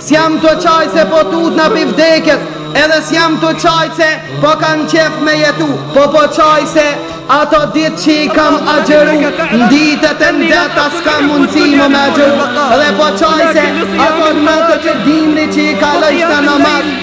S'jam tu qajt se po tut na pi vdekjes edhe s'jam tu qajt se po kam qef me jetu po po qaj se ato dit që i kam agjëru n'ditet e nxehta s'kam mundsi mo me agjëru dhe po qaj se ato netë të dimnit që i kaloj n'namaz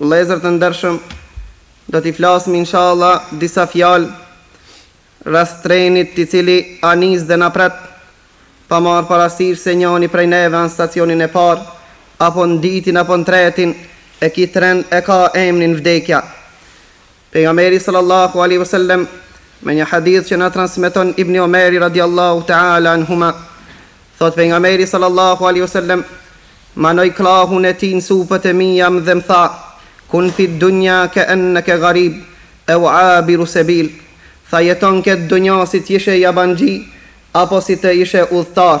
Vëllezër të ndershëm, do t'i flasim inshallah disa fjalë rreth trenit i cili a nis dhe na pret, pa marrë parasysh se njani prej neve an stacionin e parë, apo n'dytin apo n'tretin e ki tren e ka emnin vdekja. Pejgamberi sallallahu alejhi ve sellem me një hadith që na transmeton Ibni Omeri radijallahu teala anhuma thotë pejgamberi sallallahu alejhi ve sellem ma vnoi krahun e tij në supët e mia dhe më tha kun fid dunja ke enneke garib eu abiru sebil tha jeto n'këtë dunja si të ishe jabanxhi apo si të ishe udhëtar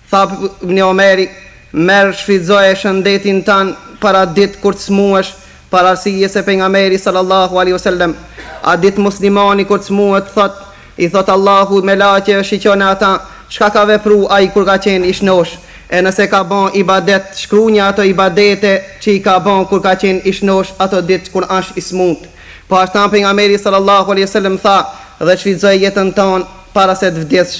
Tha Ibni Omeri, merr shfrytëzoje shëndetin tënd para ditës kur të smuesh, për arsye se Pejgamberi sallallahu alejhi ve sellem, a ditë muslimani kur të smuet thotë, i thotë Allahu melaqe shiqone ata çka ka vepru ai kur ka qenë i shnosh, e nëse ka ba ibadet shkrunje ato ibadete që i ka ba kur ka qenë i shnosh ato ditë kur asht i smut. Po ashtu tha Pejgamberi sallallahu alejhi ve sellem tha, dhe shfrytëzoje jetën tënd para se të vdesësh,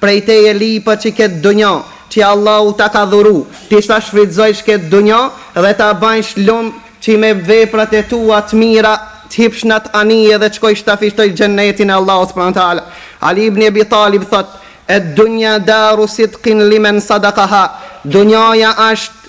Prej teje lipet që ketë dunja Që Allahu ta ka dhuru Ti ta shfrytëzojsh ketë dunja Dhe ta bajsh lum Që me veprat e tua t'mira T'hipsh n'atë anije Dhe t'shkojsh ta fitojsh Xhennetin e Allahut subhanahu wa ta'ala Ali ibn Ebi Talib thotë, Ed-dunja daru sidqin limen sadaqaha Dunjaja asht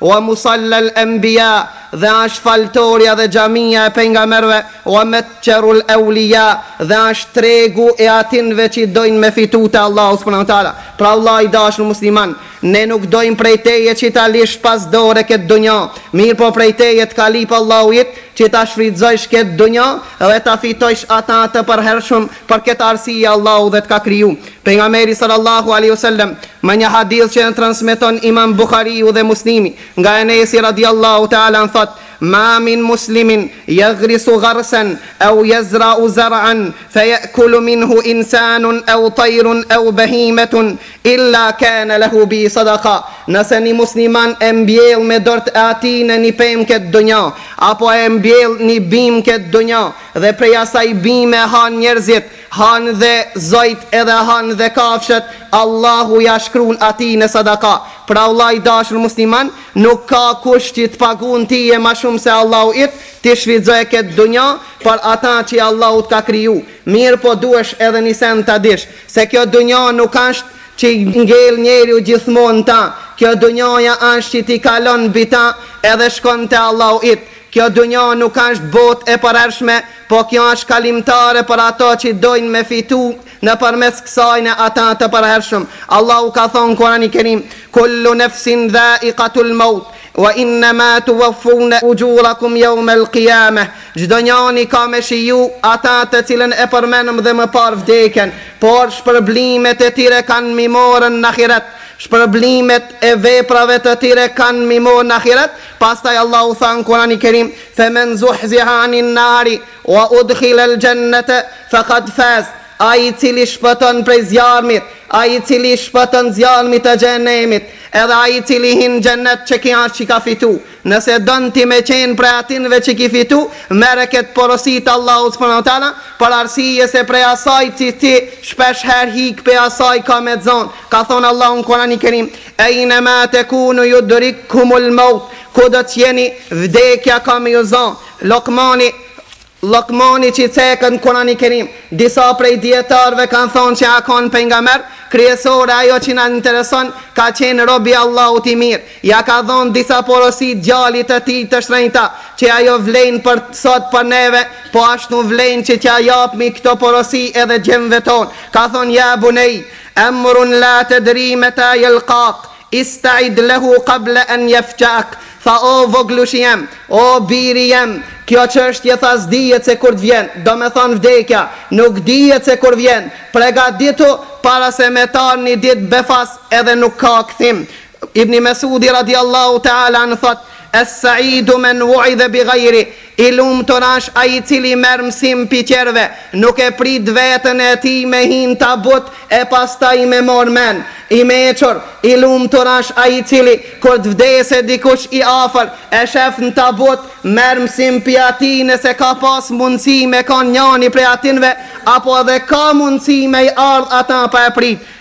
Wa musallal anbiya, dhe asht faltorja dhe xhamija e pejgamberve, wa matjarul awliya, dhe asht tregu i atinve qi dojn me fitu te Allahu subhanahu wa taala. Pra o vlla i dashur musliman, ne nuk dojm prej teje qi ta lish pas dore ketë dunja, mirpo prej teje të ka lip Allahu yt, qi ta shfrytëzojsh ketë dunja dhe ta fitojsh ata të përhershëm, për ketë arsije Allahu dhe të ka kriju. Pejgamberi sallallahu alejhi ve sellem, me një hadith që na transmeton Imam Buhariu dhe Muslimi, nga Enesi radijallahu teala anhu thotë, Ma min muslimin yaghrisu gharsan aw yazra'u zar'an faya'kulu minhu insanun aw tayrun aw bahimatun illa kana lehu bihi sadaka, nëse një musliman e mbjell me dorët e atij ne një pemë n'këtë dunja, apo e mbjell një bimë n'këtë dunja, dhe prej asaj bime hanë njerëzit, Han dhe zojt edhe han dhe kafshët Allahu ja shkrun atij në sadaka pra vlla i dashur musliman nuk ka kush që të pagun tije ma shum se Allahu yt ti shfrytzoje ket dunja për ata që Allahu të ka kriju mirpo duhesh edhe ni send ta dish se kjo dunja nuk asht që ngel njeriu gjithmon ta kjo dunjaja asht që ti kalon mbi ta edhe shkon te Allahu yt Kjo dunja nuk asht botë e përhershme, po kjo asht kalimtare për ata që dojnë me fitu nëpërmes kësajne ata të përhershëm. Allahu ka thonë Kurani Kerim, Kullu nefsin dha'iqatul maut, wa innama tuwaffawne ujurakum yawmal qiyameh, Çdo njani ka me shiju ata të cilën e përmenëm dhe më parë vdekjen, por shpërblimet e tyre kanë mi marrën n'ahiret, shpërblimet e veprave të tyre kanë mi marrë n'ahiret, Pastaj Allahu tha në Kur'ani Kerim, Femen zuhziha anin nari, wa udkhilel xhennete, fekad fez, Ai i cili shpëton prej zjarrmit, ai i cili i shpëton zjarrmit të xhehenemit, edhe ai i cili hin në xhennet qiky aq i ka fitu. Nëse don ti me qenë prej atinve që ki fitu, merre këtë porosi të Allahut subhanahu wa ta'ala, për arsye se prej asaj që ti shpesh herë hik pej asaj ka me të zonë. Ka thonë Allahu në Kur'ani Kerim, Ejnema tekunu yudrikkumul maut, kudo të jeni, vdekja ka me ju zon. Lokmani, Lokmani që ceket në Kur'anin Kerim, disa prej dijetarëve kanë thonë që a kon pejgamber, kryesore ajo që na intereson ka qenë rob i Allahut i mirë, ia ka dhonë disa porosi djalit të tij të shtrenjta, që ajo vlen për sot për neve, po ashtu vlen që t'ia japmi këto porosi edhe gjemëve tonë, ka thonë, Ja bunej, Emrun la tedri meta jelkak, istaid lehu kable en jefjak, tha o voglushi jem, o biri jem, kjo çështje tha s'dihet se kur të vjen, domethonë vdekja, nuk dihet se kur vjen, pregaditu para se me t'ardh një ditë befas edhe nuk ka kthim, Ibni Mes'udi radijallahu ta'ala anhu thotë, Es-Sa'idu men wu'idhe bi ghayri, I lumtur asht ai i cili merr mësim pi tjerëve, nuk e prit veten e tij me hi në tabut e pastaj me marr men. I meçur, i lumtur asht ai i cili, kur t'i vdes dikush i afër, e shef në tabut, merr mësim pi atij nëse ka pas mundësi me kon njani prej atinve, apo edhe ka mundësi me i ardh ata pa e prit.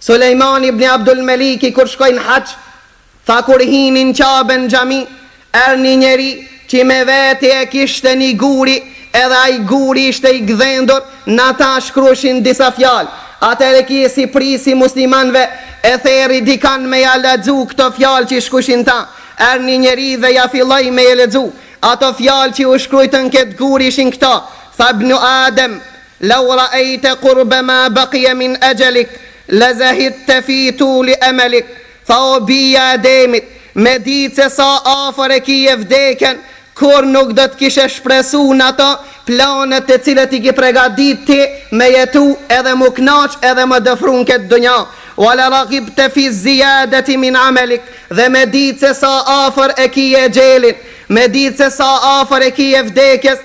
Sulejman ibn Abdul Meliki kur shkoi në Haxh, tha kur hini në Kabe në xhami, erdh një njeri që me veti e kishte një guri edhe ai guri ishte i gdhendur, në ata shkrushin disa fjalë. Atëherë ky si prisi muslimanëve e therri dikon me ia lezu këto fjalë që shkrushin n'ta. Erdh një njeri dhe ia filloi me i lezu. Ato fjalë që u shkrujtën n'këtë gur ishin këto, Tha Ibnu Adem, Lau raejte kurbe ma baqije min exhelik, le zehidte fi tuli emelik, tha o bir i Ademit, me ditë se sa afër e kije vdekjen, kurrë nuk do të kishe shpresu n'ato planet të cilët i ke pregaditë ti me jetu edhe mu kënaqë edhe më dëfru n'ketë dunja, wa le ragibte fi zijadeti min amelik, dhe me ditë se sa afër e kije exhelin, me ditë se sa afër e kije vdekjes,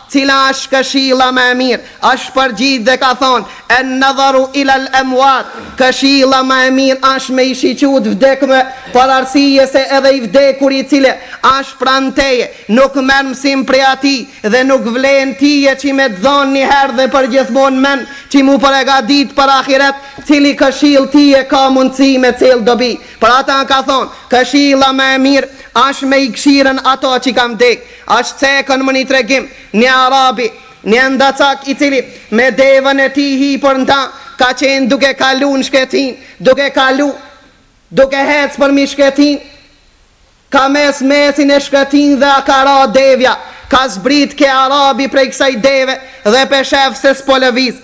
Cila është këshilla më e mirë? Është përgjigjë dhe ka thonë, En nadharu ilal emwat, Këshilla më e mirë është me i shiqu të vdekmit, për arsye se edhe i vdekur i cili është pranë teje, nuk merr mësim prej atij dhe nuk vlen tije që me të dhanë një herë dhe përgjithmonë mend që mu përgatitë për ahiret, cili këshillë tije ka mundësi me sjellë dobi? Për ata ka thonë, Këshilla më e mirë është me i kshyrë ato që kanë vdekë. Asht cekun me një tregim, një arab, një ndacak i cili me devën e tij hipur n'ta ka qenë duke kalu në shkretinë, duke kalu, duke ecë përmi shkretinë, ka mes mesin e shkretinës dhe i ka ra devja, ka zbrit ky arabi prej kësaj deve dhe pe shef se s'po lëviz.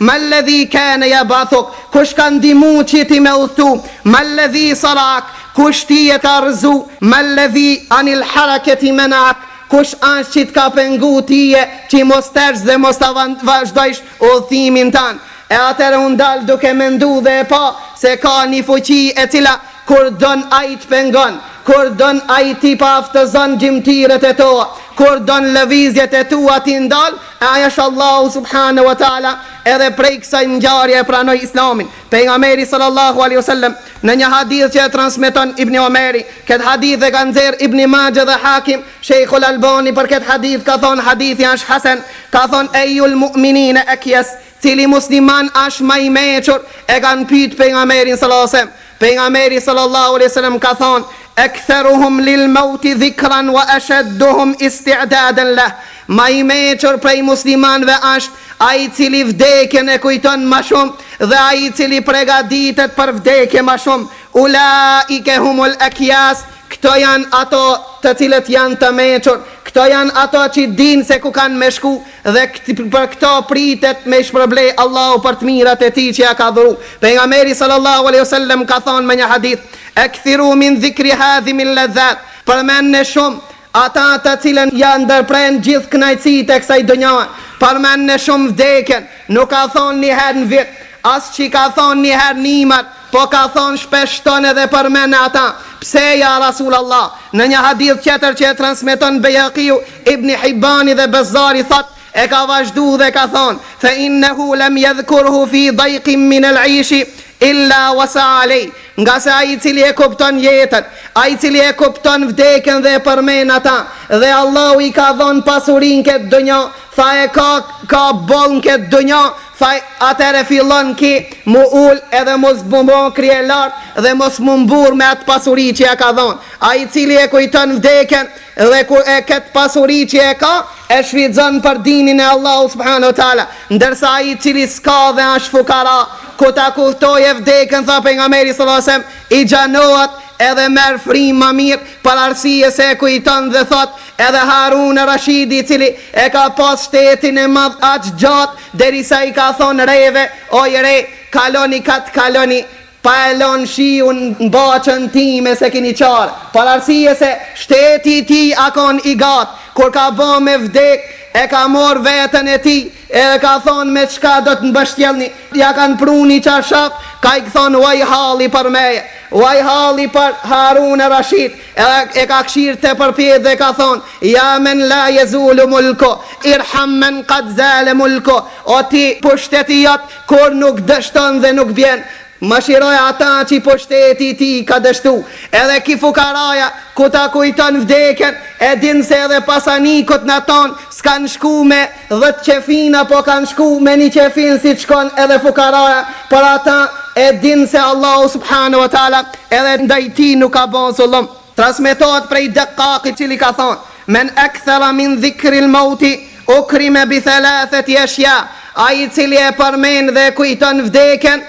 Malladhi kane jabathuk, kush t'ka ndihmu qe ti me udhëtu, malladhi saraak, kush tije t'ka rrëzu, malladhi anil haraketi menaak, kush asht qi të ka pengu tije qi mos t'ecsh dhe mos ta vazhdojsh udhëtimin tand, e atëherë u ndal duke mendu dhe e pa se ka ni fuqi e cila kur don ai të pengon, kur don ai t'i paaftëson gjymtyrët e tua, kur don lëvizjet e tua t'i ndal, Ai asht Allahu subhanehu wa taala edhe prej kësaj ngjarje e pranoi Islamin pejgamberi sallallahu alejhi wasallam në një hadith që e transmeton Ibni Omeri këtë hadith e ka nxjerr Ibni Maxhe dhe Hakimi Shejhul Albani për këtë hadith ka thonë hadithi është hasen ka thonë ejul mu'minine ekyes Cili musliman asht ma i mençur, e kan pyt pejgamberin sallallahul selam, pejgamberi sallallahul alejhi selam ka thon, Ektharuhum lil mauti dhikran wa ashadduhum isti'dadan leh, ma i mençur prej muslimanve asht, ai i cili vdekjen e kujton ma shum, dhe ai i cili pregaditet për vdekje ma shum, ulaike humul akyas, kto jan ato të cilët jan të mençur, kto jan ato qi e din se ku kan me shku, Dhe për këto pritet me i shpërbly Allahu për të mirat e Tij që ia ka dhuru. Pejgamberi sallallahu alejhi ve sellem ka thonë me një hadith, Ekthiru min dhikri hadhimil ledhat, Përmendni shumë ata të cilën ia ndërprenë gjithë kënaqësitë e kësaj dunjae. Përmendni shumë vdekjen. Nuk ka thonë një herë në vit, as që i ka thonë një herë në ymër. Po ka thonë shpeshtoni edhe përmend ata, pse ja Rasulallah, në një hadith tjetër që e transmeton Bejhakiu, Ibni Hibani dhe Bezzari thotë, e ka vazhdu dhe ka thonë, fe innehu lem jedhkurhu fi dajkin minel ajshi illa wasa alej, ngase ai i cili e kupton jetën, ai i cili e kupton vdekjen dhe e përmend ata, dhe Allahu i ka dhënë pasuri n'këtë dunja, Tha e ka ka boll n'ket dunja tha athere fillon ki mu ul edhe mos mu bo krye lart dhe mos mu mburr me at pasuri që e ka dhon ai cili e kujton vdekjen dhe kur e sheh ket pasuri që e ka e shfrytzon për dinin e Allahut subhanehu ve teala ndërsa ai cili ska dhe asht fukara kur ta kujtojë vdekjen tha pejgamberi sallallahu alejhi wasallam i zgjanohet edhe merr frymë ma mir për arsye se e kujton dhe thot Edhe Harun Rashidi i cili e ka pas shtetin e madh aq gjatë derisa i ka thonë reve, oj re, kaloni kat kaloni, pa e lënë shiun n'bacën time s'e kini çare, për arsye se shteti i tij a kon i gatë, kur ka bo me vdekë e ka morë vetën e tij edhe ka thonë me çka do t'mbështjellni, ja kanë pru një çarshaf, ka i thon vaj halli për meje, vaj halli për Harun Rashid, E ka kshyrë tërpjetë dhe ka thonë, Ja men la jezulu mulku, irham men kad zale mulku, O ti, pushteti jot kurrë nuk dështon dhe nuk bjen, mëshiroj ata që pushteti i tij ka dështu. Edhe ky fukaraja, kur ta kujton vdekjen, e din se edhe pasanikët na thonë s'kanë shku me Dhjetë qefina po kanë shku me një qefin siç shkon edhe fukaraja po ata e dinë se Allahu subhanehu wa taala edhe ndaj tij nuk ka ba zullum. Transmetohet prej Deqqaq i cili ka thanë, Men akthara min dhikril mauti ukrime bi thalathati ashja, Ai i cili e përmend dhe e kujton vdekjen,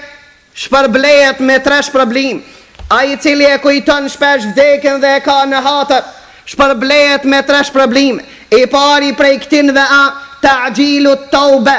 Shpërblehet me tre shpërblime. Ai i cili e kujton shpesh vdekjen dhe e ka në hatër, shpërblehet me tre shpërblime. I pari prej këtinve a, ta'jilu t-tawbe,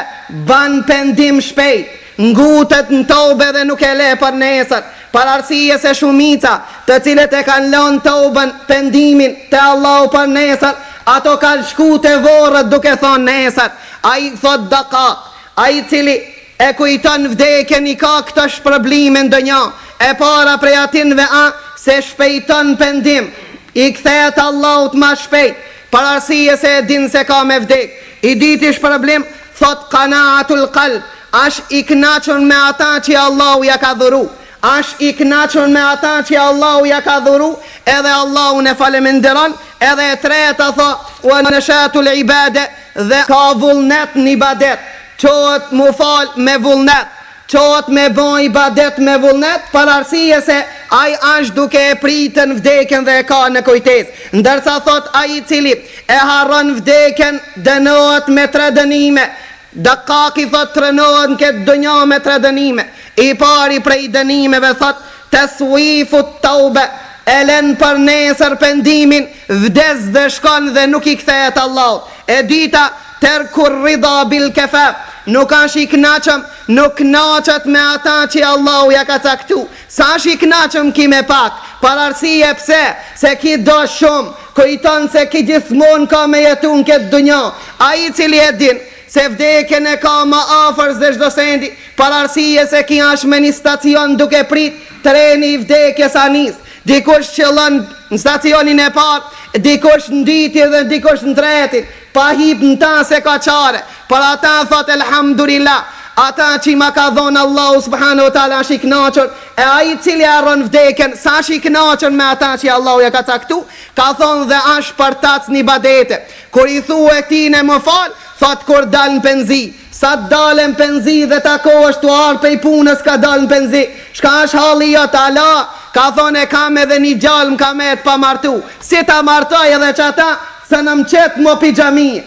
bën pendim shpejt, ngutet në tobe dhe nuk e le për nesër, për arsye se shumica, të cilët e kanë lënë tobën, pendimin, te Allahu për nesër, ato kanë shku te vorret duke thënë nesër. Ai thotë, Dakaq, Ai i cili e kujton vdekjen i ka këto shpërblime në dunja, e para prej atinve a se shpejton pendim, i kthehet Allahut ma shpejt, për arsije se e din se ka me vdek, i dyti shpërblim, thotë Qanaatul Qalb, ashtë i kënaqur me ata që Allahu ja ka dhuru, Asht i kënaqur me ata qe Allahu ja ka dhuru edhe Allahun e falemenderon, edhe e treta tha, wa nashatu l'ibade, dhe ka vullnet n'ibadet, çohet mu fal me vullnet, çohet me ba ibadet me vullnet për arsye se ai asht duke e pritën vdekjen dhe e ka në kujtesë, ndërsa thot ai i cili e harron vdekjen dënohet me tre dënime, Dakaki thotë dënohet n'ket dynja me tre dënime. I pari prej dënimeve thotë Teswifu Tawbe, e len për nesër pendimin, vdes dhe shkon dhe nuk i kthehet Allahut. E dyta Terku Ridha bil Kefaf, nuk është i knaqëm, nuk knaqet me ata që Allahu ja ka caktu. S'asht i knaqëm ki me pak për arsye pse se ki do shum kujton se ki gjithmon ka me jetu në ket dynja ai i cili e din se vdekjen e ka ma afër se çdo sendi për arsye se ki asht me ni stacion duke prit treni i vdekjes a nis dikush qëllon në stacionin e par dikush në dytin dhe dikush në tretin Pa hip n'ta s'e ka çare Për ata thot Elhamdulillah Ata qi ma ka dhon Allahu subhane u teala Është i kënaqur E ai i cili e harron vdekjen S'asht i kënaqur me ata qi Allahu ja ka caktu Ka thon dhe është përtac n'ibadete Kur i thue tinë m'u fal Thot kur dal n'penzi Sa të dal në penzi dhe takohesh tu ardh prej punës ka dal në penzi çka është halli jot ala ka thonë e kam edhe ni djalë m'ka met pa martu si ta martoj edhe qata s'un më qet mo pi xhamie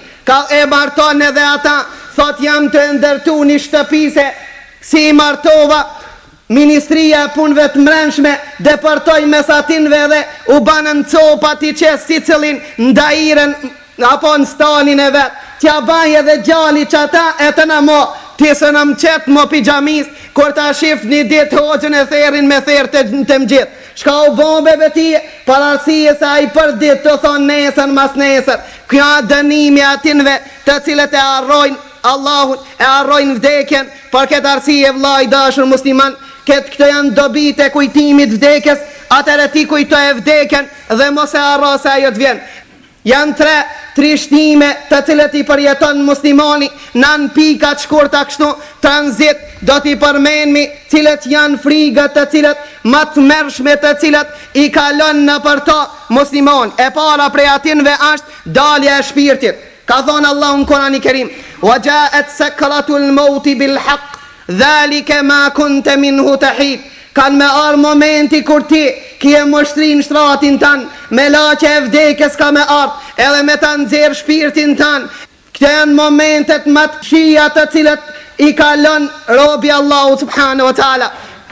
e marton edhe ata thotë jam tu e ndërtu ni shtëpi se si i martova Ministria e Punëve të Mbrenshme depërtoi mes atinve dhe u banën copa t'i qet sicilin n'dairen apo në stallin e vet t'ja baj edhe djali qata e tëna mo ti s'un m'qet mo pi xhamisë kur ta shifsh një ditë hoxhën e therrin me therr te mesxhit çka u bo bebe ti je për arsije se ai përditë tu thonë nesër masnesër kjo a dënimi atinve të cilët e harrojnë Allahun e harrojnë vdekjen për këtë arsye vëlla i dashur musliman këtë këto janë dobitë e kujtimit t'vdekjes atëherë ti kujtoje vdekjen dhe mos e harro se ajo të vjen janë tre trishtime të cilët i përjeton muslimani n'do pika të shkurta kështu tranzit do t'i përmenmi cilat janë frigat të cilat ma të tmerrshme të cilat i kalon nëpër to muslimani e para prej atinve ashtë dalja e shpirtit Ka thonë Allahu në Kur'anin Kerim, Wa ja'at sakratul mauti bil haqq, dhalike ma kunte minhu tahid, Kanë me ardhë momenti kur ti, kije me u shtri në shtratin tand, melaqe e vdekjes ka me ardhë, edhe me ta nxjerrë shpirtin tand, Këto janë momentet ma të këqija të cilët i kalon robi Allahut subhane wa ta'ala.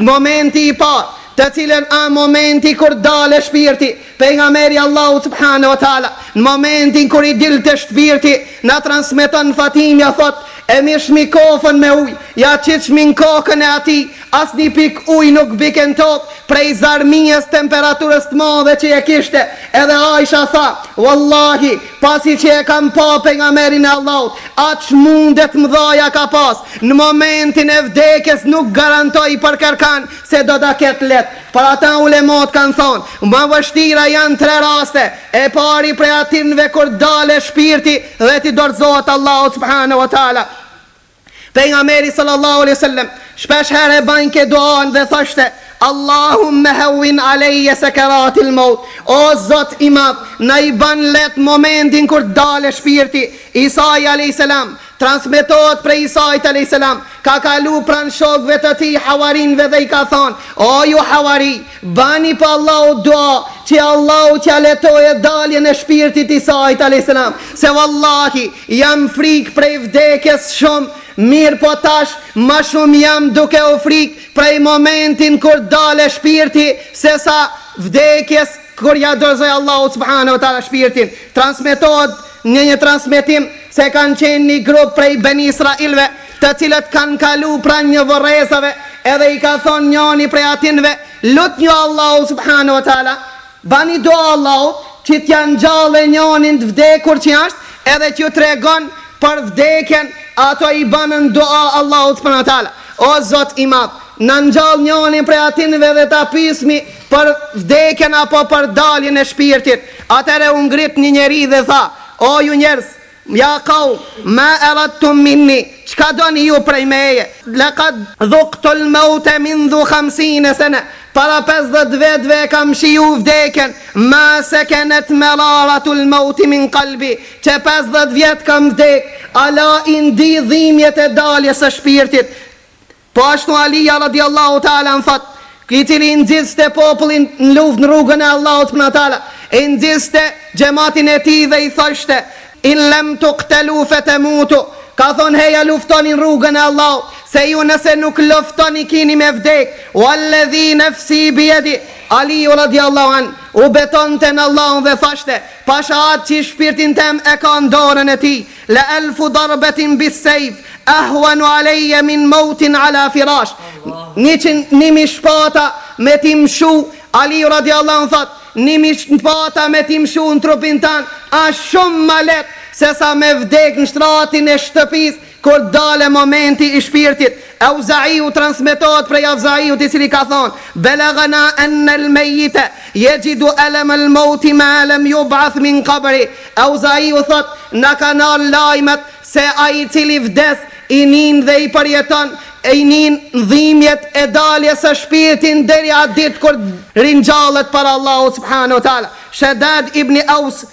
Momenti i parë, të cilën a momenti kur dale shpirti, Pejgamberi i Allahut subhane wa ta'ala në momentin kur i dilte shpirti na transmeton Fatimja thotë, E mirrshmi kofën me ujë, ja qitshmi në kokën e atij, asnjë pikë ujë nuk bike në tokë prej zjarmijes temperaturës të madhe që e kishte, edhe Aisha tha, Wallahi, pasi që e kam pa Pejgamberin e Allahut, aq munde të mëdhaja ka pas, në momentin e vdekjes nuk garantoj për kërkan se do ta ketë lehtë. Për ata ulemat kanë thonë, ma vështira janë tre raste, e pari prej atinve kur dale shpirti dhe t'i dorëzohet Allahut subhane wa ta'ala. Pejgamberi sallallahu alejhi wa sellem shpesh herë e banke duanë dhe thoshte, Allahumme hewwin aleyye sekeratil mewt, O Zot i Madh, na e ban lehtë momentin kur dale shpirti. Isai alejhi selam, Transmetohet prej Isait alejselam, ka kalu pranë shokëve të tij havarinjve dhe i ka thonë, O ju havarinj, bani për Allahut dua, që Allahu t'ja lehtojë daljen e shpirtit Isait alejselam, se vallahi, jam frikë prej vdekjes shumë, mirëpo tash ma shumë jam duke u frikë prej momentin kur dale shpirti, sesa vdekjes. Kur ia dorëzoj Allahut subhane ve teala shpirtin, transmetohet në një transmetim se kanë qenë një grup prej Beni Israilëve, të cilët kanë kalu pranë një vorrezave, edhe i ka thonë njoni prej atinve, Lutnju Allahut subhane ve teala, bani dua Allahut, që t'ia ngjalle njonin t'vdekur që asht, edhe t'ju tregon për vdekjen, ato i banën dua Allahut subhane ve teala, O Zot i madh, na ngjall njonin prej atinve dhe ta pyesmi, Për vdekjen apo për daljen e shpirtit. Atëherë u ngrit një njeri dhe tha, O ju njerëz, ja qaum, ma aradtum minni, çka doni ju prej meje, laqad, dhuqtul maute mindhu khamsine sene, para pesëdhjetë vjetëve e kam shiju vdekjen, ma sekenet meraratul mauti min qalbi, qe pesëdhjetë vjet kam vdekë, ala i ndi dhimbjet e daljes së shpirtit, Po ashtu Alija radijallahu anhu thotë, I cili i nxiste popullin në luftë në rrugën e Allahut subhanahu wa ta'ala, i nxiste xhematin e tij dhe i thoshte, In lem tuqtelu fe temutu, ka thonë heja luftoni në rrugën e Allahut, se ju nëse nuk loftoni kini me vdekë, Walladhi nafsi biyadihi, Aliju radijallahu anhu u betonte në Allahun dhe thoshte, Pasha atë që shpirtin tem e ka në dorën e tij, La alfu darbatin bis sejf ahwanu aleyye min mawtin ala firash Niqin nimi shpata me ti mshu Aliu radijallahu anhu thotë, Nimi shpata me ti mshu në trupin tan a shumë ma let sesa me vdekë në shtratin e shtëpisë kur dale momenti i shpirtit. Auzaiu transmetohet prej Auzaiut i cili ka thënë, Belaghana enne el mejjite jexhidu elem el mauti ma lem jub'ath min qabri, Auzaiu thotë, Na kanë ardh lajmet se ai i cili vdes i nin dhe i përjeton, i nin dhimjet e daljes së shpirtit deri atë ditë kur ringjallet para Allahut subhanahu wa ta'ala. Shaddad ibn Aws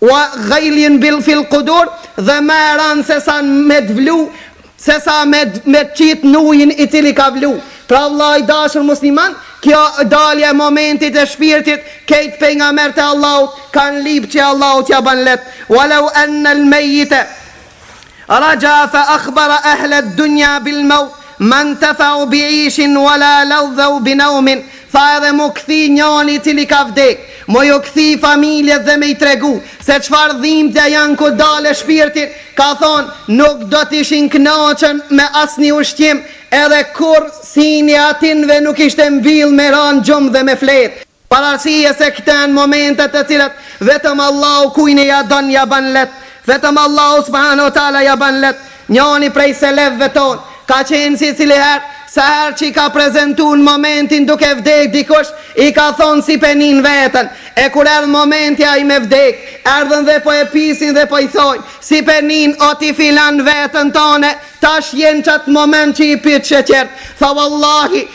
Wa ghalyin fil qudur dhe ma e ranë se sa me të vlu se sa me të qit në ujin i cili ka vlu pra vëlla i dashur musliman kjo dalja e momentit e shpirtit kejt pejgambert e Allahut kan lyp që Allahu t'ja ban let wa law anna al meyite Raja fa akhbara ahl ad dunya bil maut ma ntafau bi aishin wa la ladhdhu bi naumin, tha edhe mu kthi njani i cili ka vdek, mu ju kthi familjes dhe me i tregu se çfarë dhimta janë kur dale shpirti, ka thonë nuk do të ishin knaqën me asni ushqim edhe kurrë syni atynve nuk ishte mbyll me ra në gjumë dhe me fletë. Pra shihe se këto momentet të cilat vetëm Allahu kujni ja don ja ban let, vetëm Allahu subhane o teala ja ban let, njani prej selefëve tonë ka qenë si cili herë, sa herë që i ka prezentu në momentin duke vdek dikush, i ka thonë si pe nin veten, e kur erdhë momenti ai me vdek, erdhën dhe po e pysin dhe po i thojnë, si pe nin o ti filan veten tane, tash je në qat moment që i pytshe tjert, tha wallahi,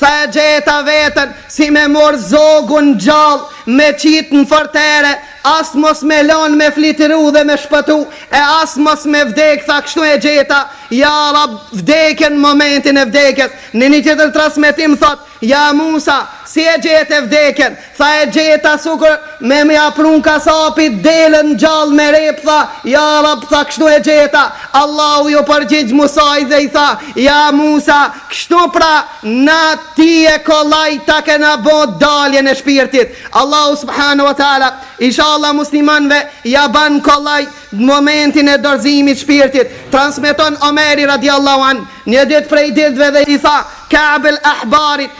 Tha e gjeta veten si me mor zogun gjall me qit në fortere as mos me lan me fluturu dhe me shpëtu e as mos me vdek tha kështu e gjeta ja rab vdekjen momentin e vdekjes në një tjetër transmetim thot ja Musa si e gjete vdekjen Tha e gjeta sukur me me ja pru kasapit delën gjallë me rep tha ja rab tha kështu e gjeta Allahu ju përgjigj Musait dhe i tha ja Musa kështu pra na tye kollaj ta kena bo daljen e shpirtit Allahu subhanehu wa taala inshallah muslimanve ja ban kollaj momentin e dorëzimit shpirtit transmeton Omeri radiallahu anh një ditë prej ditëve dhe i tha Ka'b el ahbarit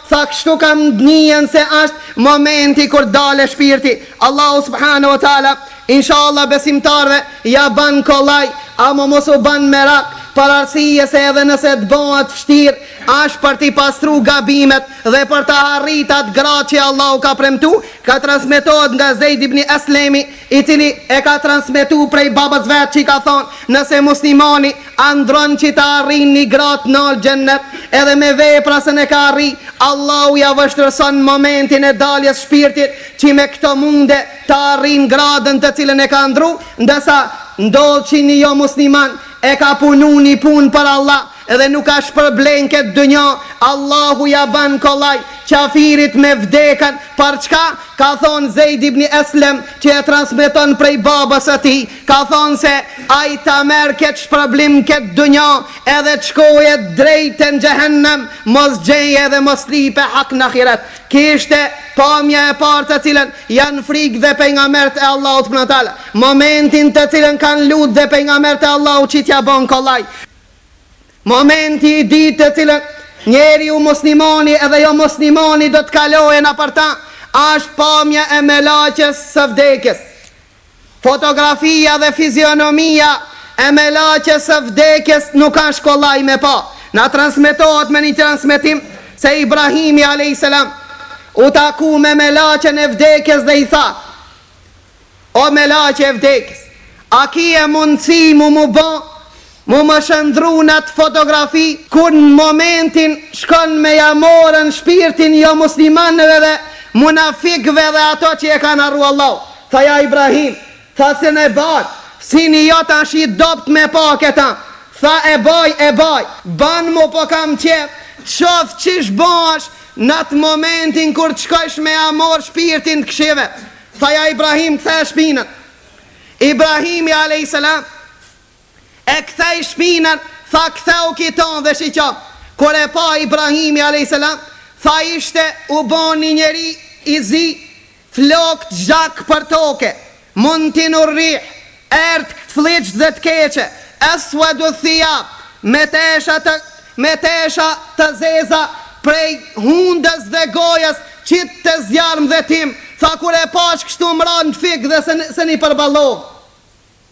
Tha kështu kam ndien se asht momenti kur dale shpirti Allahu subhanehu wa taala inshallah besimtarve ja ban kollaj amo mos u ban merak për arsije se edhe nëse të bohet fshtir asht për t'i pastru gabimet dhe për ta arrit at grad qe Allahu ka premtu ka transmetohet nga zejd ibni eslemi i cili e ka transmetu prej babës vet qi ka than nëse muslimani Andron qi ta arrin ni gradë nalt xhennet edhe me vepra s'un e ka arri Allahu ja vështrëson momentin e daljes shpirtit qi me kto munde ta arrin gradën të cilën e ka andru ndërsa ndodh qi ni jo musliman e ka punu ni pun për Allah edhe nuk a shpërble n'ket dynja Allahu ja ban kollaj qafirit me vdekën për çka ka thon Zejd ibni Eslem që e transmeton prej babës së tij Ka thonë se ai ta merr ketë shpërblim ketë dunja edhe t'shkoje drejt e n'xhehennem mos gjeje dhe mos lipe hak n'ahiret kjo ishte pamja e parë të cilën janë frikë dhe pejgambert e Allahut subhanahu wa ta'ala momentin të cilën kanë lutë dhe pejgambert e Allahut qi t'ja bënë kollaj momenti i dytë të cilën njeriu muslimani edhe jo muslimani do të kaloje nëpër ta ashtë pamja e melaqes së vdekjes. Fotografia dhe fizionomia e Melaqes së vdekjes nuk asht kollaj me pa. Na transmetohet me një transmetim se Ibrahimi alejhi selam u taku me Melaqen e vdekjes dhe i tha, O Melaqe e vdekjes, a ke mundësi mu mu ba Mu më shëndrru n'at fotografi kur në momentin shkon me ja morën shpirtin jo muslimanëve dhe munafikëve dhe ato që e kan harru Allahu tha ja Ibrahim tha s'un e ban syni jot asht i dobt me pa keta tha e baj e baj banmu po kam qef t'shof qysh bahesh n'at momentin kur të shkojsh me ja mor shpirtin të kqive tha ja Ibrahim kthe shpinën Ibrahimi alejsalam E kthej shpinën, tha ktheu këtu dhe shiqo. Kur e pa Ibrahimi alejselam, tha, ishte u bo një njeri i zi, flokët gjak për toke, mund t'i ngreh, erë të flliqtë dhe të keqe, eswedu thiyab, me tesha të me tesha të zeza prej hundës dhe gojës qitte zjarm dhe tim, tha kur e pashë kështu më ra të fikët dhe se s'e përballova.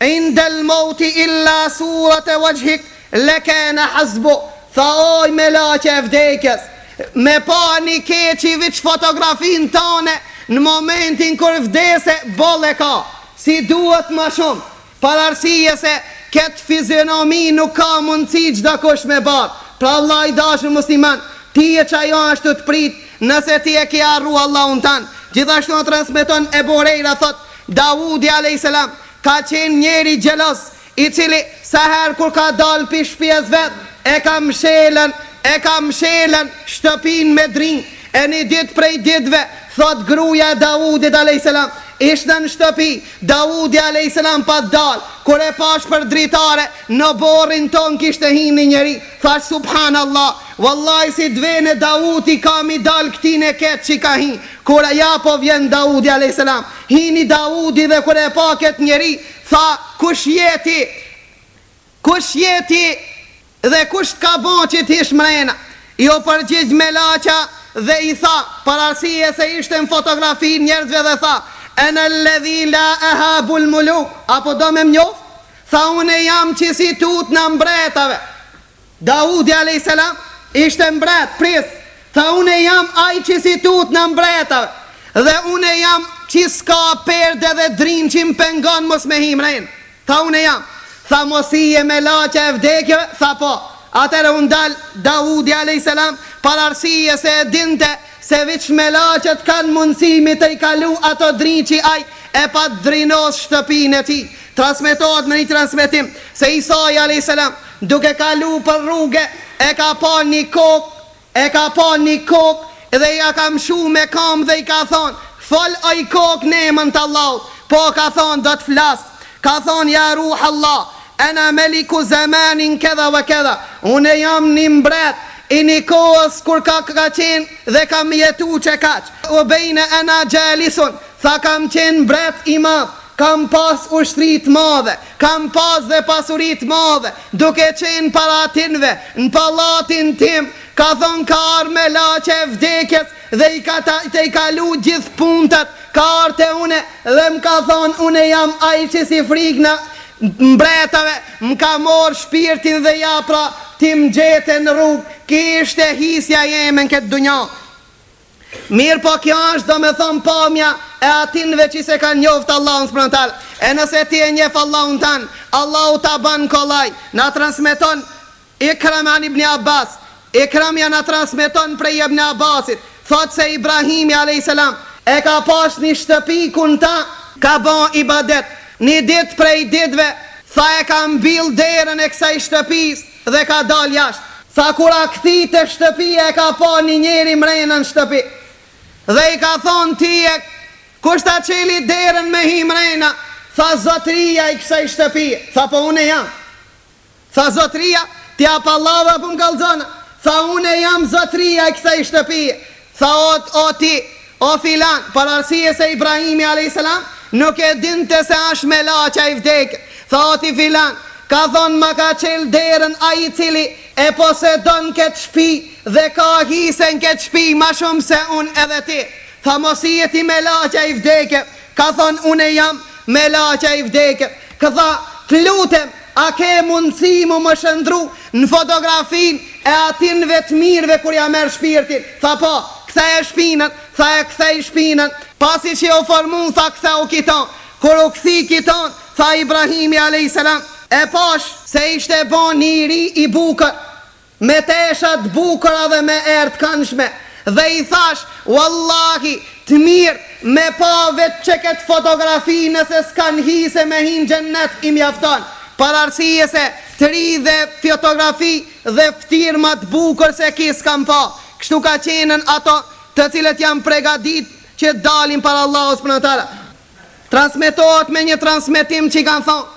Indel mauti illa surate wajhik lekane hasbu, tha oj melaqe e vdekjes, me pa ni i keq viç fotografinë tane në momentin kur vdese boll e ka, s'i duhet ma shumë, për arsije se ketë fizionomi nuk ka mundësi çdo kush me barë, pra vlla i dashtun musliman ti e qajo ashtu të prit nëse ti e ke harru Allahun tanë, gjithashtu transmeton Ebu Hurejra thotë, Daudi alejhi selam ka qenë njeri xheloz, i cili sa herë kur ka dalë pi shpies vet, e ka mshelen, e ka mshelen shtëpinë me dry. E ni ditë prej ditëve, thotë gruaja e Daudit alejhi selam, ishna n'shtëpi, Daudi alejhi selam pat dalë, kur e pashë për dritare, n'oborrin tonë kishte hin ni njeri, thashë subhanallah, vallahi si të vjen Daudi ka m'i dalë këtij ne ketë qi ka hin, Kur, ja, po vjen Daudi alejselam, hini Daudi dhe kur e pa këtë njeri, tha, Kush je ti? Kush je ti dhe kush t'ka ba qi t'hish mrena? Iu përgjigj Melaqa dhe i tha, për arsye se ishte n'fotografinë e njerëzve dhe tha, Ana alladhi la ahabu al-muluk, A po do me m'njoft? Tha, Unë jam qi s'i tutna mbretave. Daudi alejhi selam ishte mbret, prijës, tha une jam ai qi s'i tutna mbretave dhe une jam qi s'ka perde edhe dry qi më pengon mos me hi mrena, tha une jam, tha mos je melaqja e vdekjes, tha po, atere u ndal Daudi alejhi selam për arsije se e dinte Se viç melaqet kan mundësi me i tejkalu ato dryna qi ai e pat drynos shtëpinë e tij. Transmetohet në ni transmetim se Isai alejhi selam duke kalu për rruge e ka pa ni kokë e ka pa ni kokë dhe ia ka mshu me kamë dhe i ka thonë, fol oj kokë në emën t'Allahut, po, ka thonë do të flasë. Ka thonë ja ruh Allah ana meliku zamanin kedha wa kedha unë jam ni mbret i ni kohës kur ka ka qenë dhe kam jetu qe kaq wa bejna ana jalisun tha kam qenë mbret i madh kam pas ushtri të madhe kam pas dhe pasuri të madhe duke qenë para atynve në pallatin tim ka thonë ka ardhë melaqe e vdekjes Dhe i ka tejkalu gjithë puntat, ka ardhë te une dhe më ka thonë une jam ai që s'i frikna mbretave më ka morrë shpirtin dhe ja pra ti më gjete në rrugë, ky ishte hisja jeme në këtë dunja. Mirëpo kjo është domethënë pamja e atinve që s'e kanë njoftë Allahun subhanahu ua teala. E nëse ti e njeh Allahun tanë, Allahu ta ban kollaj, na transmeton Ikram an Ibn Abbas, Ikramja na transmeton prej Ibn Abbasit, thotë se Ibrahimi alejhi selam e ka pas një shtëpi ku në ta, ka ba ibadet, një ditë prej ditëve, tha e ka mbyll derën e kësaj shtëpisë dhe ka dalë jashtë, tha kur a kthi te shtëpia e ka pa një njeri mrena në shtëpi, dhe i ka thonë tije kush ta çeli derën me hi mrena, tha zotëria i kësaj shtëpie, tha po unë jam. Tha zotria, Ti a pallavra po më kallxon? Tha Unë jam zotria i kësaj shtëpie. Tha O, o ti, o filan, për arsye se Ibrahimi, alejhi selam, nuk e dinte se asht melaqa i vdekes. Tha O ti filan, ka thonë ma ka çelë derën ai i cili e posedon këtë shpi dhe ka hise në këtë shpi ma shumë se unë edhe ti. Tha Mos ije ti melaqa i vdekes. Ka thënë une jam melaqa i vdekes ka tha të lutem a ke mundësi mu më shëndrru në fotografin e atinve të mirëve kur ja merr shpirtin tha po ktheje shpinën tha e kthej shpinën pasi që u formu tha ktheu kiton kur u kthi kiton tha Ibrahimi alejselam e pash se ishte bo ni i ri i bukër Me tesha të bukura dhe me erë të këndshme dhe i thash wallahi të mirë me pa veç që këtë fotografi nëse s'kanë hise me hi në xhennet i mjafton për arsye se të ri dhe fotografi dhe fëtirë ma të bukur se ki s'kam pa kështu ka qenën ato të cilët janë pregaditë që të dalin para Allahut subhanahu wa taala transmetohet me një transmetim që i kanë thonë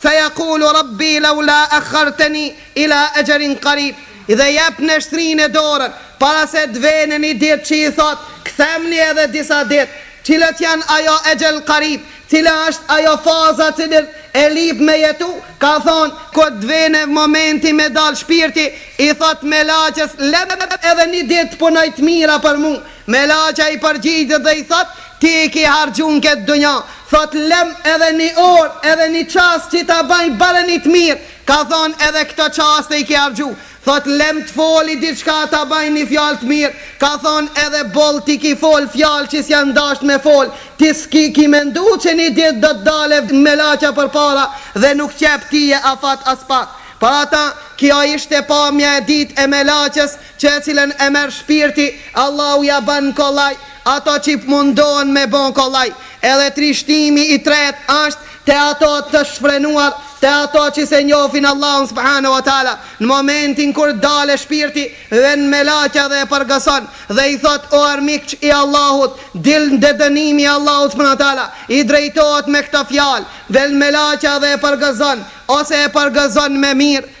Feyekulu Rabbi leula akharteni ila exhelin karib, dhe jep në shtrine dorën, para se të vene një ditë që i thotë, kthemni edhe disa ditë. Cilët janë ajo exhel karib, cila është ajo faza cilën e lip me jetu, ka thonë, kur të vene momenti me dalë shpirti, i thotë melaqes lem edhe një ditë të punoj të mira për mu, Melaqa i përgjigjet dhe i thot, Ti i ki harxhu n'ket dunja, thot lem edhe ni or edhe ni çast qi ta baj bare ni t'mir, ka than edhe kto çaste i ki harxhu, thot lem t'foli diçka ta baj ni fjal t'mir, ka than edhe boll ti ki fol fjal qi s'jan dasht me fol, ti s'ki ki mendu qi ni dit do t'dale Melaqa përpara dhe nuk t'jep tije afat aspak. Për ata, kjo ishte pamja e dit e Melaqes, Qe cilin e merr shpirti Allahu ja bën kollaj ato qi mundohen me bo kollaj edhe trishtimi i tretë asht te ato të shfrenuar te ato që s'e njofin Allahun subhane wa taala në momentin kur dale shpirti ven melaqja dhe e përgëzon dhe i thot o armiq i Allahut dil te dënimi i Allahut subhane wa taala i drejtohet me këto fjalë ven melaqja dhe e përgëzon ose e përgëzon me mirë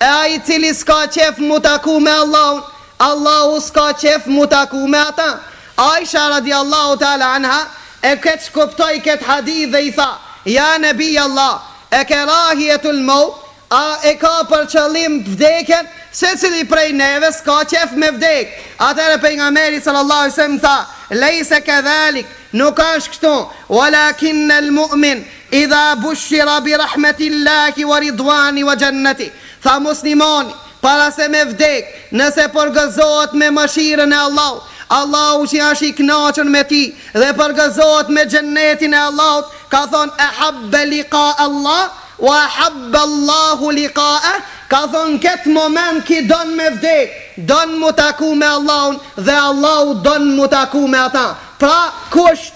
E ai i cili s'ka qef mu taku me Allahun, Allahu s'ka qef mu taku me ta. Aisha radijallahu teala anha e keqkuptoi ketë hadith dhe i tha, Ja Nebi Allah, e kerahijetul mewt, a e ka për qëllim vdekjen, secili prej neve s'ka qef me vdek. Atëherë Pejgamberi sallallahu alejhi ve sellem tha, Lejse kedhalik, nuk është kështu, Walakinnel mu'min Idha bushira bi rahmeti'l-lahi wa ridwani wa xhennetihi, tha muslimani, para se me vdekë, nëse përgëzohet me mëshirën e Allahut, Allahu që është i kënaqur me tij, dhe përgëzohet me xhennetin e Allahut, ka thënë, Ahabbe liqa'allahi, wa ahabb'Allahu liqa'eh, ka thënë, këtë moment ky don me vdekë, don mu taku me Allahun, dhe Allahu don mu taku me ata. Pra, kush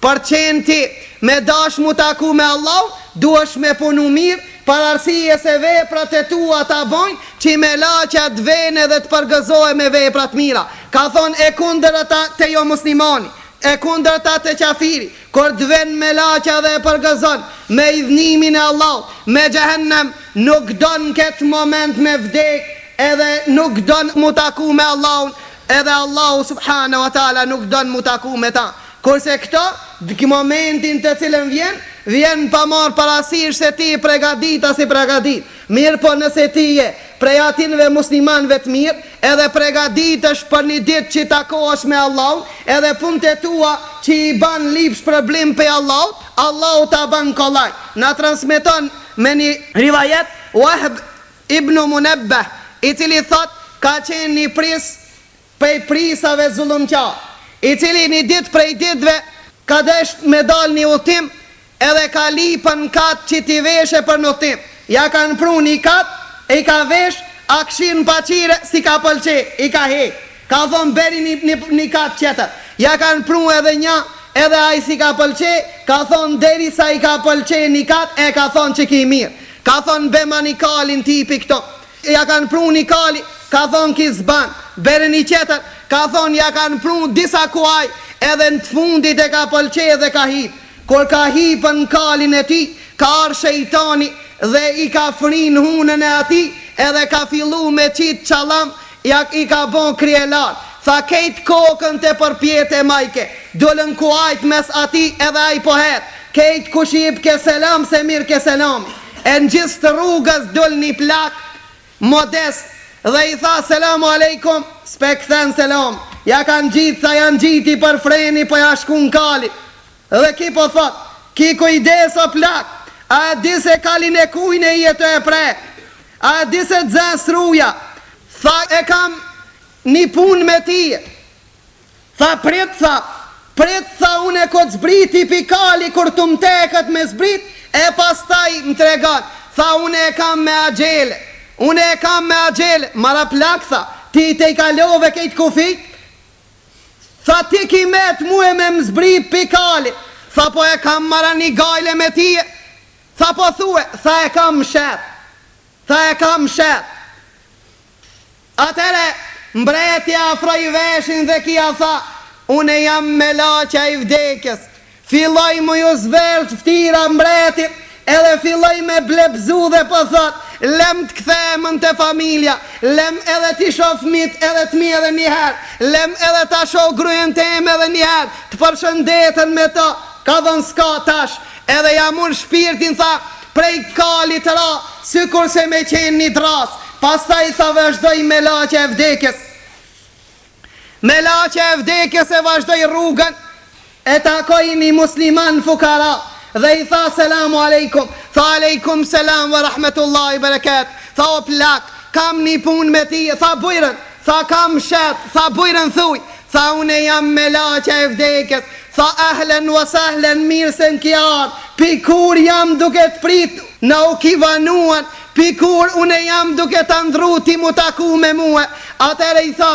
Por që ti me dashtë mu taku me Allahu duhesh me punu mirë për arsije se veprat e tua ta bojnë qi melaçja të venë edhe të përgëzojnë me vepra të mira ka thonë e kundërta te jo muslimani e kundërta te qafiri kur të venë melaçja dhe e përgëzon me idhnimin e Allahut me xhehenem nuk don ketë moment me vdek edhe nuk don mu taku me Allahun Edhe Allahu subhane wa taala nuk don mu taku me ta, kurse këto, dkë momentin të cilën vjen, vjen pa marrë parasysh se ti i pregadit a s'i pregadit, mirëpo nëse ti je, prej atinve muslimanëve të mirë, edhe pregaditesh për ni ditë qi takohesh me Allahun, edhe punët e tua qi i ban lip shpërblim pej Allahut, Allahu ta ban kollaj, na transmeton me ni rivajet, Wahb, Ibnu Munebbeh, i cili thotë, Ka qenë një pris prej prisave zullumqarë, i cili një ditë prej ditëve ka dashtë me dalë në udhëtim, edhe ka lip ni kat që t'i veshë për në udhëtim. Ia kanë pru një kat, i ka veshë, a kshir në paçire, s'i ka pëlqe, i ka hekë. Ka thënë beri ni kat tjetër ja kan pru edhe nja edhe ai s'i ka pëlqe ka thënë derisa i ka pëlqe ni kat e ka thënë qeki mir ka thënë bemani kalin t'i hipi kto ja kan pru ni kali ka thënë ki s'ban beri ni tjetër ka thënë ja kan pru disa kuaj edhe në të fundit e ka pëlqe dhe ka hip kur ka hipë në kalin e tij ka ardhë shejtani dhe i ka fry n'hunën e atij edhe ka fillu me qit çallam Ja i ka bo kryelartë. Tha krejt kokën te përpjetë majke. Dolën kuajt me atij edhe ai po het. Krejt kush i jipke selam s'e mirrke selamin. E në gjysë të rrugës dol ni plak modest dhe i tha selamu alejkum s'pe kthen selam. Ja ka ngjit tha ja ngjiti për freni po ja shkun kali. Dhe ky po i thot, kij kujdes o plak, a e di se kalin e kujne je tu e prek? A e di se t'zen struja? Tha, e kam ni punë me tije. Tha, prit, tha, prit, tha, une ko t'zbriti pi kali kur t'um teket me zbrit, e pastaj m'tregon. Tha, une e kam me axhele, une e kam me axhele. Mara plak, tha, ti i tejkalove krejt kufijt? Tha ti ki me mue me më zbrit pi kali Tha po e kam mara ni gajle me tije Tha po thue Tha e kam mshehtë Tha e kam mshehtë Atëhere mbreti ja afroi veshin dhe ky ja tha Une jam melaqja e vdekjes Filloi me ju zverdh ftyra mbretit edhe filloi me belbëzu dhe po thot lem të kthehem te familja lem edhe ti shoh fmit edhe tmi edhe nji her lem edhe ta shoh gruen teme edhe nji her të përshëndetem me to ka thën s'ka tash edhe ja mur shpirtin tha prej kalit ra sikurse me qen nji dras pastaj tha vazhdoi melaqja e vdekjes Melaqja e vdekjes e vazhdoi rrugën, e takoi ni musliman fukara dhe i tha selamu alejkum, tha alejkum selam wa rahmetullahi berekatuh, tha o plak, e kam ni punë me ty, tha bujrum, tha e kam mshehtë, tha bujrum thuj, tha une jam melaqja e vdekjes, tha ehlen wa sehlen mirë se m'ke ardhë, pi kur jam duke të pritur, na u kivanuan Pi kur une jam duke t'andrru ti mu taku me mue Atëherë i tha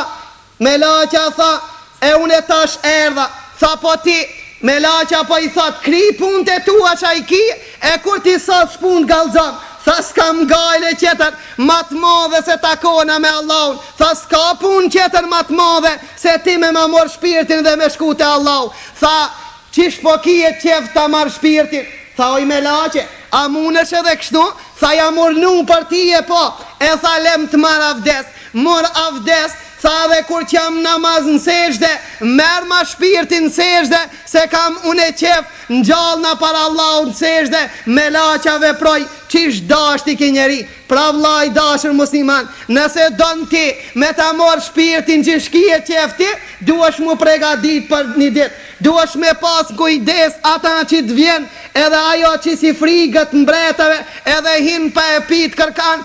Melaqja tha E une tash erdha Tha po ti Melaqja po i thot kryj punt e tua ça i ki E kur ti sos punt kallxom Tha s'kam gajle tjetër ma të madhe se t'takona me Allahun Tha s'ka pun tjetër ma të madhe se ti me ma marr shpirtin dhe me shku te Allahu Tha Qysh po ki qef ta marrë shpirtin, tha oj melaqe, a munesh edhe kështu, tha jam urdhnu për tije po, e tha lem të marrë avdes, morr avdes, tha edhe kur t'jam në namaz në sexhde, merrma shpirtin në sexhde, se kam une qef, t'ngjallna para Allahut në sexhde, melaqja veproi qysh dashti ky njeri, pra vlla i dashur musliman, nëse don ti me ta marrë shpirtin qysh ki qef ti, duhesh mu pregaditë për një ditë, Duhesh me pas n'kujtes ata që të vjen edhe ajo që s'i friget mbretave edhe hin pa e pit kërkan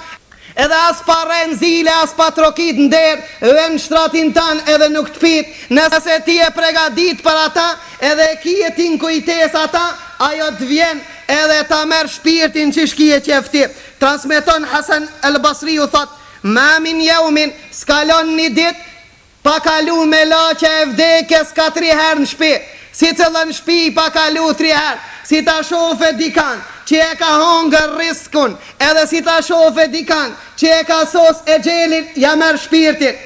edhe as pa rën zile as pa trokit n'der vjen n'shtratin tan edhe nuk të pit nëse ti je pregadit për ata edhe e kije ti në kujtes ata ajo të vjen edhe ta merr shpirtin qysh kije qef ti transmeton Hasan El Basriu thot ma min jaumin skalon ni dit Pa kalu melaqa e vdekjes ka tri herë n'shpi Sicillën shpi pa kalu tri herë Si ta shofe dikand qe e ka hongër rrizkun Edhe si ta shofe dikand qe e ka sos exhelin ja merr shpirtin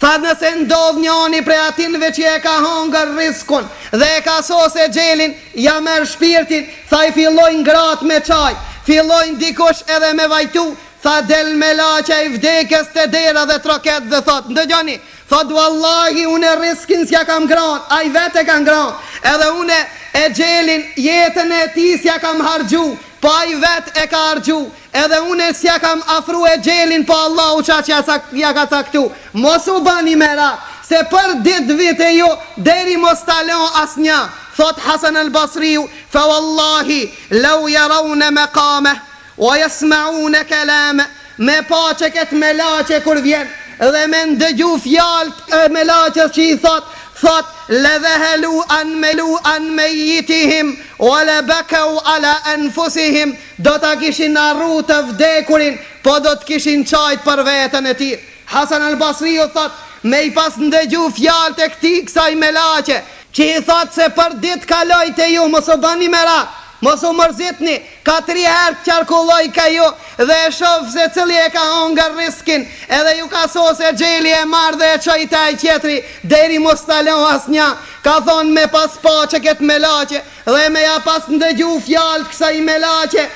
Tha nëse ndodh njani prej atinve qe e ka hongër rrizkun dhe e ka sos exhelin ja merr shpirtin Tha i fillojnë gratë me qajë Fillojnë dikush edhe me vajtu Tha del melaqa i vdekes te dera dhe troket dhe thot ndëgjoni thot wallahi une riskin sja kam ngran ai vet e ka ngran edhe une exhelin jetën e tij sja kam harxhu po ai vet e ka harxhu edhe une sja kam afru exhelin po Allahu qaq ja ka caktu mos u bani merak se për dit vi te ju deri mos ta lo asnja thot Hasan al Basriu fewallahi law yarawna maqamah Wa yasma'une kalame, me pa qeket melaqe kur vjen dhe me ndëgju fjalët e melaqes që i thotë, thotë, Ledhehalu an melu an meyitihim, wa lebekau ala enfusihim, do ta kishin harru të vdekurin, po do të kishin qajt për veten e tyre. Hasan al Basriu thotë, me i pas ndëgju fjalët e këtij kësaj melaqe, që i thotë se përditë kaloj te ju mos u bëni merak, mos u mërzitni, Ka tri herë qarkulloj ka ju dhe e shof se cili e ka hongër rriskin edhe ju ka sos exheli e marr dhe e qoj te ai tjetri deri mos ta lo asnja ka thon me pas pa qeket melaqe dhe me ja pas ndëgju fjalt ksaj melaqe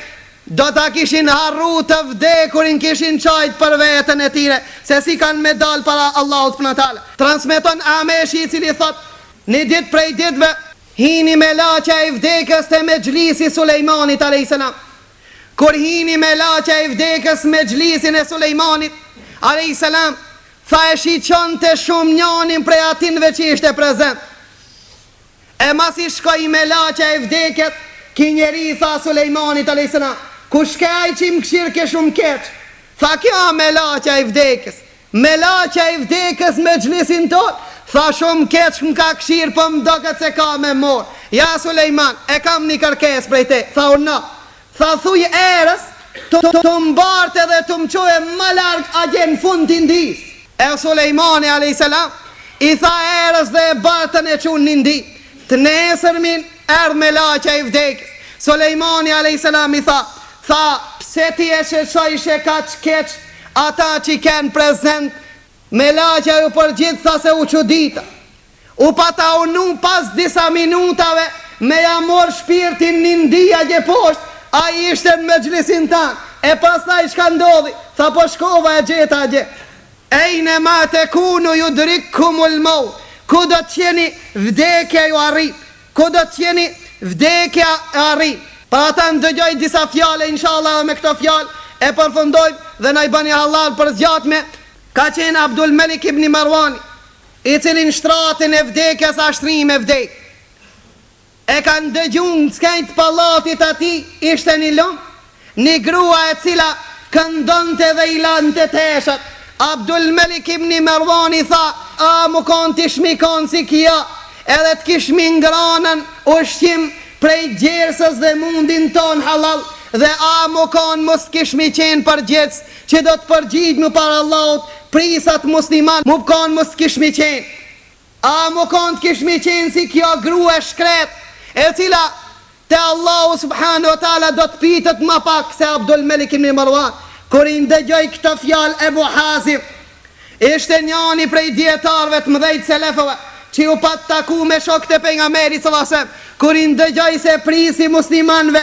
do ta kishin harru të vdekurin kishin qajt për veten e tire se si kan me dal para Allahut subhane teala transmeton Ameshi i cili thot ni dit prej ditve Hini melaqa i vdekës te mexhlisi Sulejmanit alejhi selam Kur hini melaqa i vdekës n'mexhlisin e Sulejmanit alejhi selam tha e shiqonte shumë njanin prej atinve që ishte prezent E masi shkoi melaqa i vdekes ki njeri i tha Sulejmanit alejhi selam Kush ke ai që m'kqirke shumë keq Tha kjo a melaqa i vdekes Melaqja i vdekës mexhlisin ton Tha shum keq mka kqir po mdoket se ka me mor Ja Sulejman e kam ni kërkes prej te Tha un na Tha thuj erës tu mbart edhe tu mçoje ma larg atje në fund n'Indi E Sulejmani alejhi selam i tha erës dhe e bartën e çun n'Indi Të nesërmin erdh melaqja i vdekës Sulejmani alejhi selam i tha Tha pse ti e shiqojshe kaq keq Ata qi kenë prezent melaqja ju përgjigj tha se u çudita u pata unu pas disa minutave me ja mor shpirtin n'Indi atje poshtë ai ishte në mexhlisin tanë e pastaj çka ndodhi tha po shkova e gjeta atje ejne ma tekunu judrikkumul maut kudo të qeni vdekja ju arrit Kudo të jeni vdekja e arrin. Pra ata ndëgjojnë disa fjale inshallah edhe me këto fjalë e përfundojmë dhe na i bëni hallall për zgjatme, ka qenë Abdul Melik ibni Marwan i cili në shtratin e vdekjes u shtri me vdek e ka ndëgju në skaj të pallatit atij ishte një lum Një grua e cila këndonte dhe i lante teshat, Abdulmelik ibn Marwan tha, A mu kon të ishmi kon si kjo, edhe të kishmi ngranën, ushqim, prej djersës dhe mundit tonë hallall, dhe a mu kon mos të kishmi qenë përgjegjës, që do të përgjigjna para Allahut, prisat muslimanë, mu kon mos të kishmi qenë. A mu kon të kishmi qenë si kjo grua e shkretë, e cila te Allahu subhane wa taala do të pytet më pak se Abdul Melik ibn Marwan, kur i ndëgjoi këto fjalë Ebu Hazim, ishte njani prej dijetarëve të mëdhenj të selefëve, që u pat taku me shokët e Pejgamberit sallallahu alejhi ve sellem, kur i ndëgjoi se prisi muslimanëve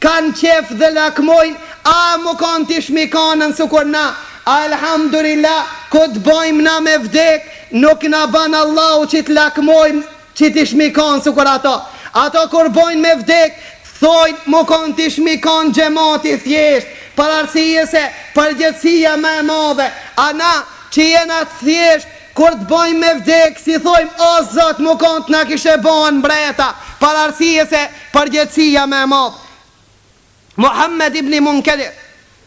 Kan qef dhe lakmojn a mu kon t'ishmi kanën sukur na Alhamdulillah kur të bojm na me vdek nuk na ban Allahu qi të lakmojm qi t'ishmi kan sukur ato ato kur bojn me vdek thojn mu kon t'ishmi kan xhemat i thjesht për arsije se përgjegjësia ma e madhe a na qi jena të thjesht Kur të bojmë me vdek s'i thojmë o zot mu kon të na kishe bon mbreta për arsye se përgjegjësia ma e madhe Muhammed ibni Munkedir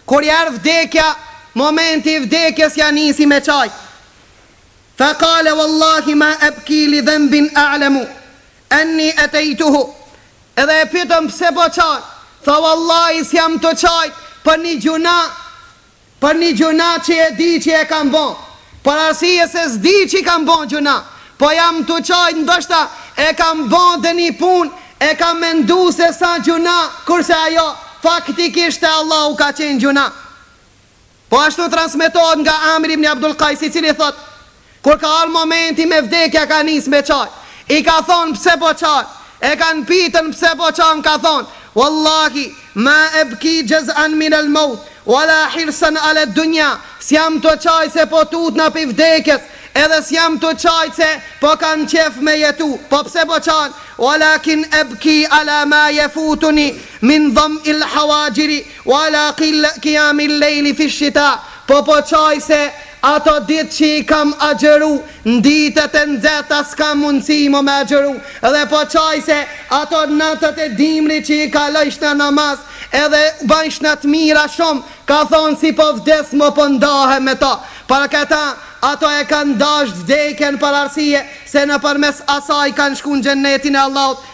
kur i erdh vdekja momenti i vdekjes ja nisi me qaj fe kale wallahi ma ebki li dhembin a'lemu enni etejtuhu edhe e pytën pse po qan tha wallahi s'jam të qajt për një gjynah Për ni gjuna qe e di qe e kam bo Për arsye se s'di qi kam bo gjuna Po jam tu qajt ndoshta e kam bo dhe ni pun e kam mendu se s'a gjuna Kurse ajo faktikisht te Allahu ka qen gjuna Po ashtu transmetohet nga Amir ibn Abdul Kajs i cili thot Kur ka ardh momenti me vdekja ka nis me qajt I ka thonë pse po qan E kanë pitën pse po qan ka thonë Wallahi ma ebki jaz'an min al maut wala hirsan ala dunja S'jam tu qajt se po tutna pi vdekjes Edhe s'jam tu qajt se po kam qef me jetu Po pse po qan Walakin ebki ala ma jefutuni min dham'il hawajir Wa ala qiyamil lejli fi shita, po po qaj se ato ditë që i kam agjëru n'ditët e nxehta s'kam mundësi mo me agjëru, dhe po qaj se ato natët e dimrit që i kalojshna n'namaz edhe bajshna t'mira shumë, ka thonë si po vdes mo po ndahem me to. Për kta, ato e kanë dashtë vdekjen për arsye se nëpërmes asaj kanë shku n'xhennetin e Allahut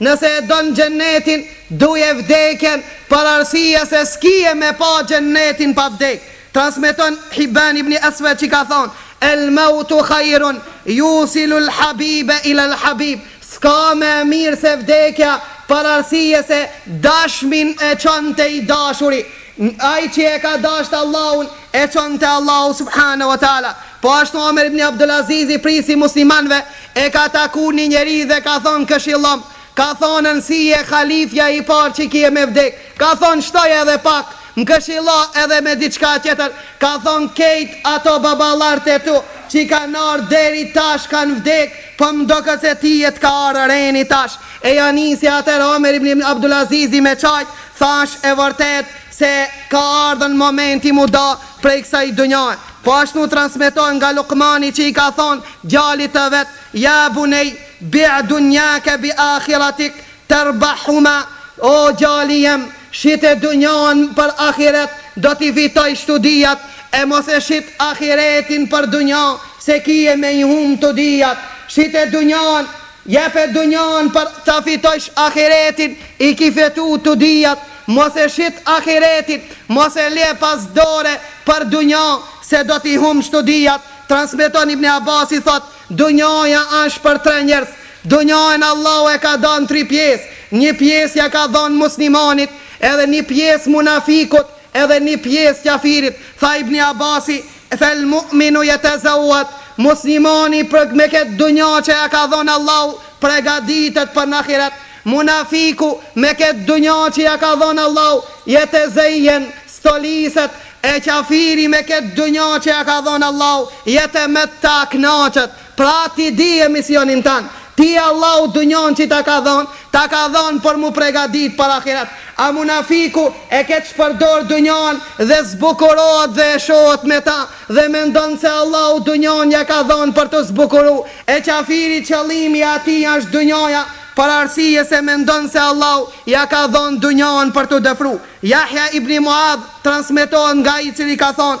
Nëse e don xhennetin duje vdekjen për arsye se s'kije me pa xhennetin pa vdek Transmeton Hibban ibn Aswad që ka thon El mautu khairun yusilul habibe ilal habib S'ka ma e mir se vdekja për arsye se dashmin e çon te i dashuri Ai që e ka dasht Allahun e çon te Allahu subhane wa taala Po ashtu Omer ibn Abdulazizi prisi i muslimanëve e ka taku një njeri dhe ka thonë këshillom ka thonë nuk je halifja i parë që kije me vdek ka thonë shtoj edhe pak më këshillo edhe me diçka tjetër ka thonë kejt ato baballart e tu që kanë ardhë deri tash kanë vdek po më doket se ty t'ka ardhë reni tash e ja nisi atëherë Omer ibn Abdulazizi me qajtë tha është e vërtetë se ka ardhën momenti mu da prej kësaj dunjae. Po ashtu transmetohet nga Lukmani që i ka thonë gjalit të vet, Ya buney, bi' dunyake bi akhiratik, terbahhuma, O gjali jem, shite dunjan për ahiret, do t'i fitojsh tudijat, e mos e shit ahiretin për dunja, se kije me i hum tudijat. Shite dunjan Jepe dunjan por ta fitojsh ahiretin i ki fitu tu dijat mos e shit ahiretin mos e le pas dore për dunja se do t'i humbsh tu dijat transmeton ibn Abasi thot dunjaja asht për tre njerz dunjaen Allahu e ka da në tri pjes nji pjes ja ka dhan muslimanit edhe nji pjes munafikut edhe nji pjes qafirit tha ibn Abasi Fel mu'minu yetezawwad, Muslimoni për me ketë dunja që ja ka dhënë Allahu pregaditet për në ahiret, Munafiku me ketë dunja që ja ka dhonë Allahu yetezeyyen, stoliset, e qafiri me ketë dunja që ja ka dhonë Allahu yetematta, kënaqet. Pra ti dije misionin tanë, ti Allahu dunjon që ta ka dhonë, ta ka dhonë për mu pregaditë për ahiret. A munafiku e keqpërdor dunjon dhe zbukurohet dhe veshohet me ta dhe mendon se Allahu dunjon ja ka dhonë për t'u zbukuru, e qafiri qëllimi i atij është dunjoja për arsije se mendon se Allahu ja ka dhonë dunjon për t'u dëfru. Jahja ibni Muadh transmetohet nga ai i cili ka thonë,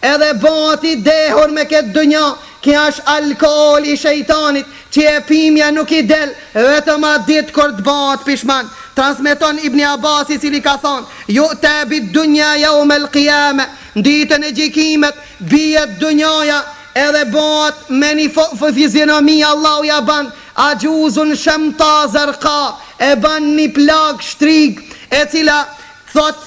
Edhe bëhet i dehur me ketë dunja, kjo është alkooli i shejtanit, që e pimja nuk i del, vetëm atë ditë kur të bahet pishman. Transmeton Ibni Abasi i cili ka thonë, Yu'ta bid-dunya yawm al-qiyama, Në ditën e Gjikimit bihet dunjaja edhe bahet me një fizionomi Allahu ia ban ajuzun shamta zarqa, e ban një plakë shtrigë, e cila thotë,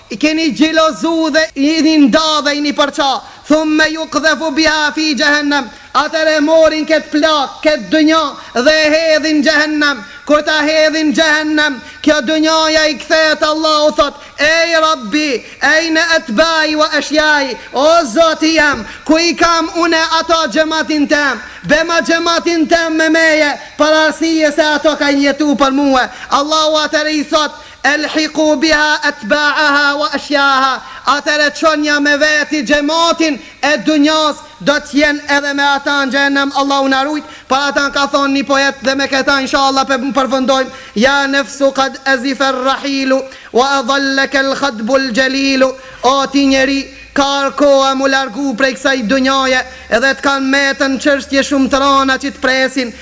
I keni xhelozu dhe jini nda dhe jini përça, thumme yukdhafu biha fi xhehennem, atëherë e morin këtë plakë, këtë dynja dhe e hedhin në xhehennem, kur ta hedhin në xhehennem, kjo dynjaja i kthehet Allahu thotë, ej Rabbi, ejne etbai wa eshjai, o Zoti jam, ku i kam une ato xhematin tem, bema xhematin tem me meje, për arsye se ato kanë jetu për mue, Allahu atëherë i thotë, Elhiqu biha etba'aha wa ashja'aha, atëherë çonja me veti xhematin e dunjas, do të jenë edhe me ata në xhehenem Allahu na rujt, për ata ka thonë një poet dhe me këta inshallah pe përfundojmë, Ya nefsu qad azifa ar-rahilu, wa adallaka al-khatbu al-jalilu, o ti njeri, ka ardhë koha mu largu prej kësaj dunjaje edhe të kanë metën çështje shumë të rana që të presin,